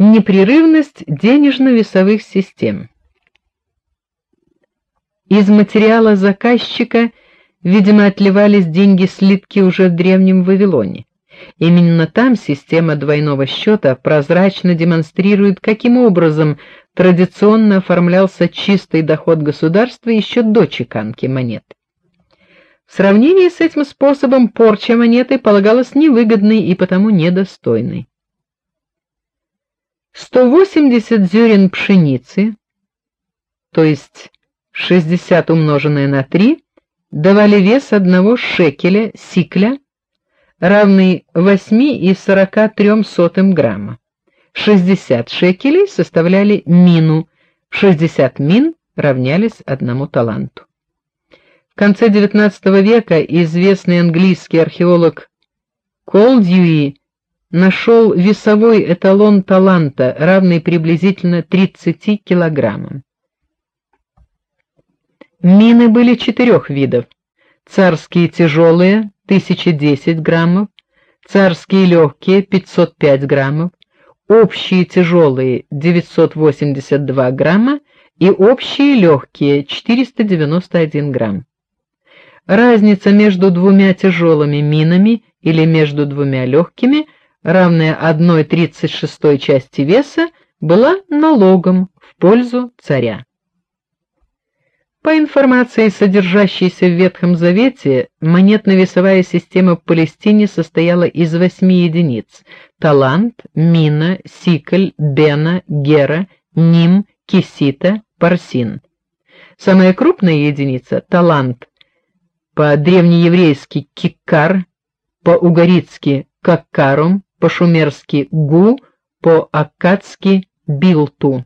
Непрерывность денежно-весовых систем. Из материала заказчика, видимо, отливались деньги-слитки уже в древнем Вавилоне. Именно там система двойного счета прозрачно демонстрирует, каким образом традиционно оформлялся чистый доход государства еще до чеканки монет. В сравнении с этим способом порча монеты полагалась невыгодной и потому недостойной. 180 зерен пшеницы, то есть 60 умноженное на 3, давали вес одного шекеля сикля, равный 8,43 грамма. 60 шекелей составляли мину, 60 мин равнялись одному таланту. В конце XIX века известный английский археолог Колдьюи нашел весовой эталон таланта, равный приблизительно 30 килограммам. Мины были четырех видов: царские тяжелые 1010 граммов, царские легкие 505 граммов, общие тяжелые 982 грамма и общие легкие 491 грамм. Разница между двумя тяжелыми минами или между двумя легкими – равная 1/36 части веса, была налогом в пользу царя. По информации, содержащейся в Ветхом Завете, монетно-весовая система в Палестине состояла из восьми единиц: талант, мина, сикль, бена, гера, ним, кисита, парсин. Самая крупная единица талант по-древнееврейски киккар, по-угаритски каккарум, по-шумерски гу, по-аккадски билту.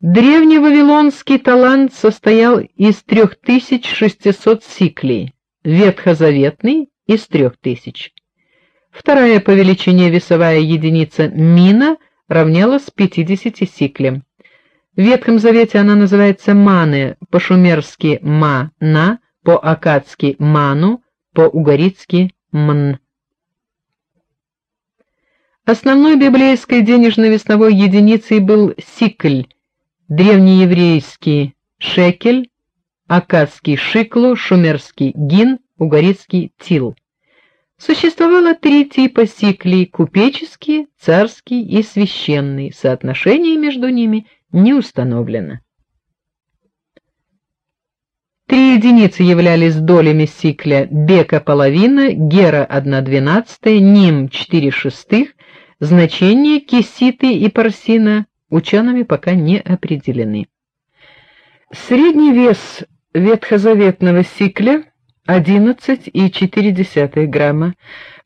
Древневавилонский талант состоял из 3600 сиклей, ветхозаветный из 3000. Вторая по величине весовая единица мина равнялась 50 сиклям. В Ветхом Завете она называется маны, по-шумерски ма-на, по-аккадски ману, по-угаритски мн. Основной библейской денежно-весовой единицей был сикль, древнееврейский шекель, аккадский шиклу, шумерский гин, угаритский тил. Существовало три типа сиклей: купеческий, царский и священный. Соотношение между ними не установлено. Три единицы являлись долями сикля: бека половина, гера 1/12, ним 4 Значения киситы и парсина учеными пока не определены. Средний вес ветхозаветного сикля 11,4 грамма,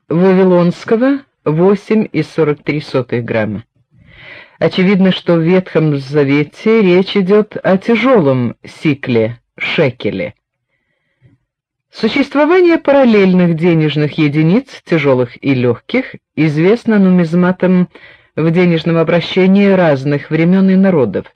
вавилонского 8,43 грамма. Очевидно, что в Ветхом Завете речь идет о тяжелом сикле шекеле. Существование параллельных денежных единиц, тяжелых и легких, известно нумизматам в денежном обращении разных времен и народов.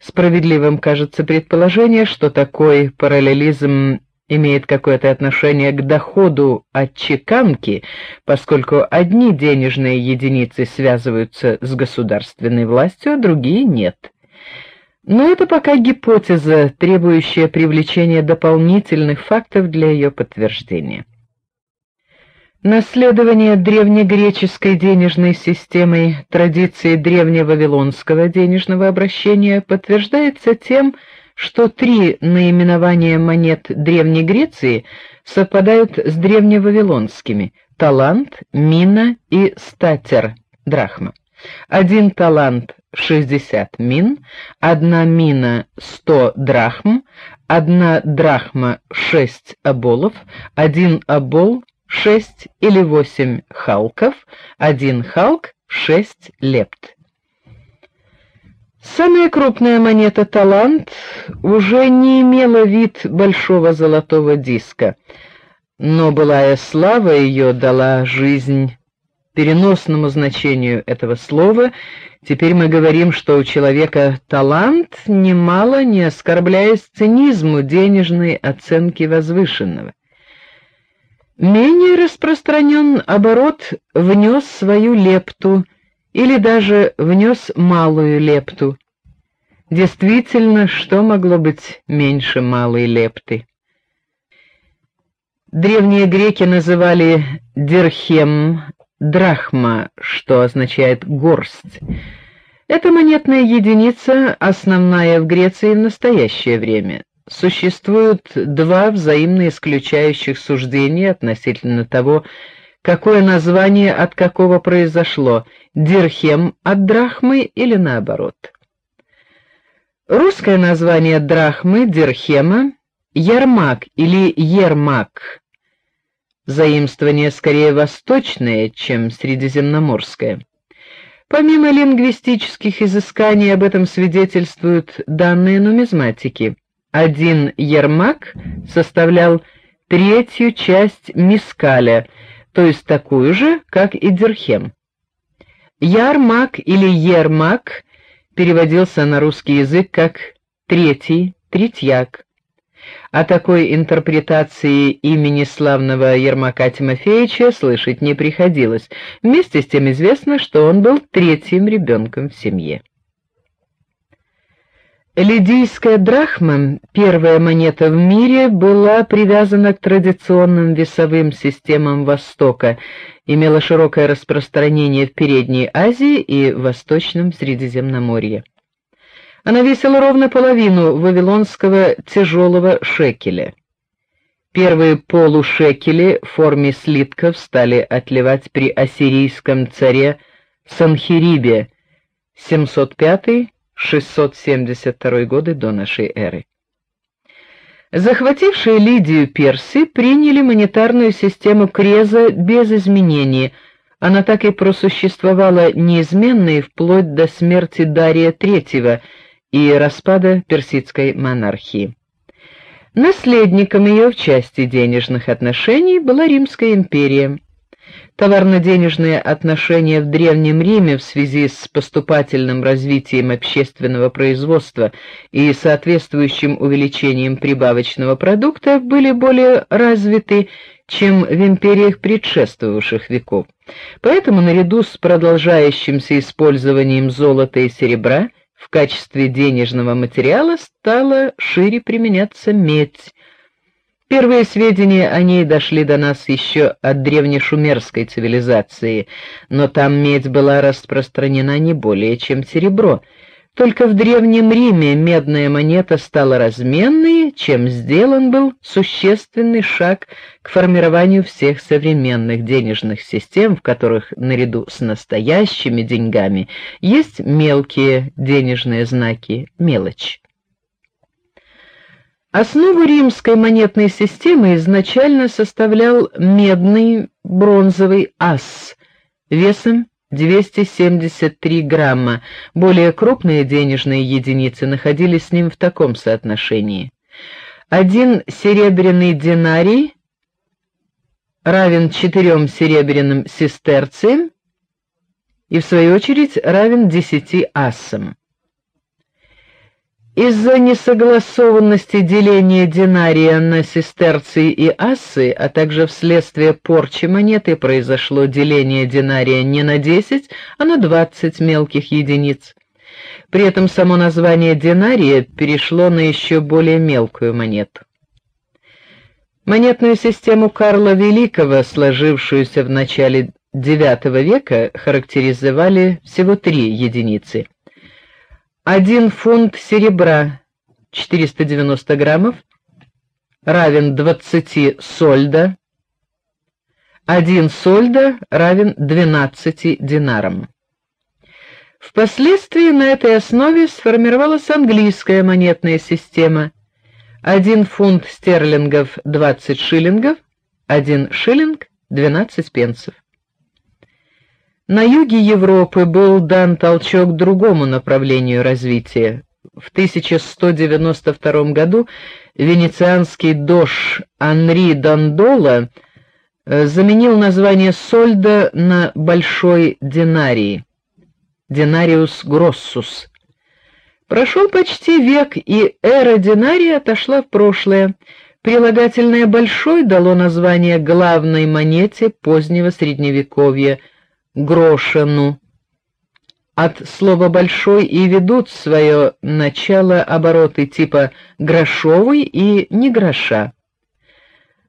Справедливым кажется предположение, что такой параллелизм имеет какое-то отношение к доходу от чеканки, поскольку одни денежные единицы связываются с государственной властью, а другие нет. Но это пока гипотеза, требующая привлечения дополнительных фактов для ее подтверждения. Наследование древнегреческой денежной системой традиции древневавилонского денежного обращения подтверждается тем, что три наименования монет Древней Греции совпадают с древневавилонскими: талант, мина и статер драхма. Один талант 60 мин, одна мина 100 драхм, одна драхма 6 оболов, один обол 6 или 8 халков, один халк 6 лепт. Самая крупная монета талант уже не имела вид большого золотого диска, но былая слава ее дала жизнь переносному значению этого слова, теперь мы говорим, что у человека талант, немало не оскорбляясь цинизму денежной оценки возвышенного. Менее распространен оборот внес свою лепту или даже внес малую лепту. Действительно, что могло быть меньше малой лепты? Древние греки называли дирхем драхма, что означает горсть. Эта монетная единица основная в Греции в настоящее время. Существуют два взаимно исключающих суждения относительно того, какое название от какого произошло: дирхем от драхмы или наоборот. Русское название драхмы дирхема ярмак или ермак. Заимствование скорее восточное, чем средиземноморское. Помимо лингвистических изысканий об этом свидетельствуют данные нумизматики. Один ермак составлял третью часть мискаля, то есть такую же, как и дирхем. Ярмак или ермак переводился на русский язык как третий, третьяк. О такой интерпретации имени славного Ермака Тимофеевича слышать не приходилось. Вместе с тем известно, что он был третьим ребенком в семье. Лидийская драхма, первая монета в мире, была привязана к традиционным весовым системам Востока, имела широкое распространение в Передней Азии и Восточном Средиземноморье. Она весила ровно половину вавилонского тяжелого шекеля. Первые полушекели в форме слитков стали отливать при ассирийском царе Санхирибе 705-672 годы до нашей эры. Захватившие Лидию персы приняли монетарную систему Креза без изменений. Она так и просуществовала неизменной вплоть до смерти Дария III и распада персидской монархии. Наследником ее в части денежных отношений была Римская империя. Товарно-денежные отношения в древнем Риме в связи с поступательным развитием общественного производства и соответствующим увеличением прибавочного продукта были более развиты, чем в империях предшествовавших веков. Поэтому наряду с продолжающимся использованием золота и серебра в качестве денежного материала стала шире применяться медь. Первые сведения о ней дошли до нас еще от древнешумерской цивилизации, но там медь была распространена не более, чем серебро. Только в древнем Риме медная монета стала разменной, чем сделан был существенный шаг к формированию всех современных денежных систем, в которых наряду с настоящими деньгами есть мелкие денежные знаки, мелочь. Основу римской монетной системы изначально составлял медный бронзовый ас весом 273 грамма. Более крупные денежные единицы находились с ним в таком соотношении. Один серебряный динарий равен четырем серебряным сестерциям и в свою очередь равен 10 ассам. Из-за несогласованности деления динария на сестерции и ассы, а также вследствие порчи монеты произошло деление динария не на 10, а на 20 мелких единиц. При этом само название динария перешло на еще более мелкую монету. Монетную систему Карла Великого, сложившуюся в начале IX века, характеризовали всего три единицы: один фунт серебра 490 граммов равен 20 сольда. Один сольда равен 12 динарам. Впоследствии на этой основе сформировалась английская монетная система. Один фунт стерлингов 20 шиллингов, один шиллинг 12 пенсов. На юге Европы был дан толчок другому направлению развития. В 1192 году венецианский дож Анри Дандола э, заменил название сольда на большой динарий. Динариус гроссус. Прошел почти век, и эра динария отошла в прошлое. Прилагательное большой дало название главной монете позднего средневековья грошину. от слова большой и ведут свое начало обороты типа грошовый и не гроша.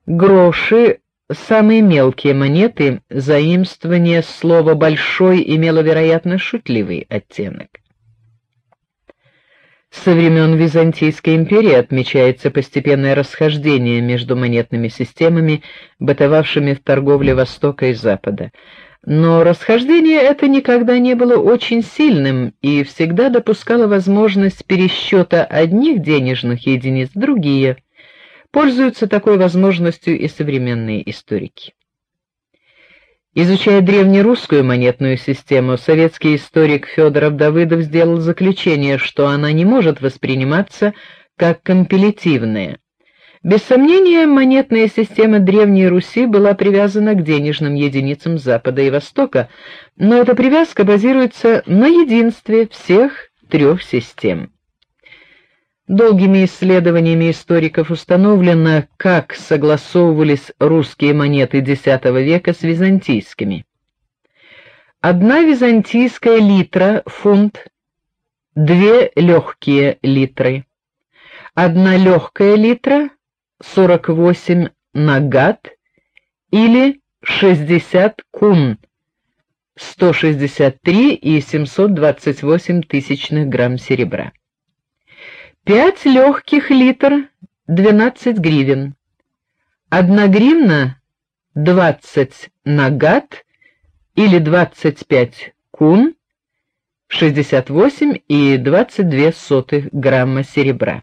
Гроши самые мелкие монеты, заимствование слова большой имело вероятно шутливый оттенок. Со времен Византийской империи отмечается постепенное расхождение между монетными системами, бытовавшими в торговле Востока и Запада. Но расхождение это никогда не было очень сильным и всегда допускало возможность пересчета одних денежных единиц в другие. Пользуются такой возможностью и современные историки. Изучая древнерусскую монетную систему, советский историк Федоров Давыдов сделал заключение, что она не может восприниматься как компилятивная. Без сомнения, монетная система Древней Руси была привязана к денежным единицам Запада и Востока, но эта привязка базируется на единстве всех трех систем. Долгими исследованиями историков установлено, как согласовывались русские монеты X века с византийскими. Одна византийская литра фунт, две легкие литры. Одна легкая литра 48 нагат или 60 кун 163 и 728 тысячных грамм серебра. Пять легких литр 12 гривен. Одна гривна 20 нагат или 25 кун 68 и 22 сотых грамма серебра.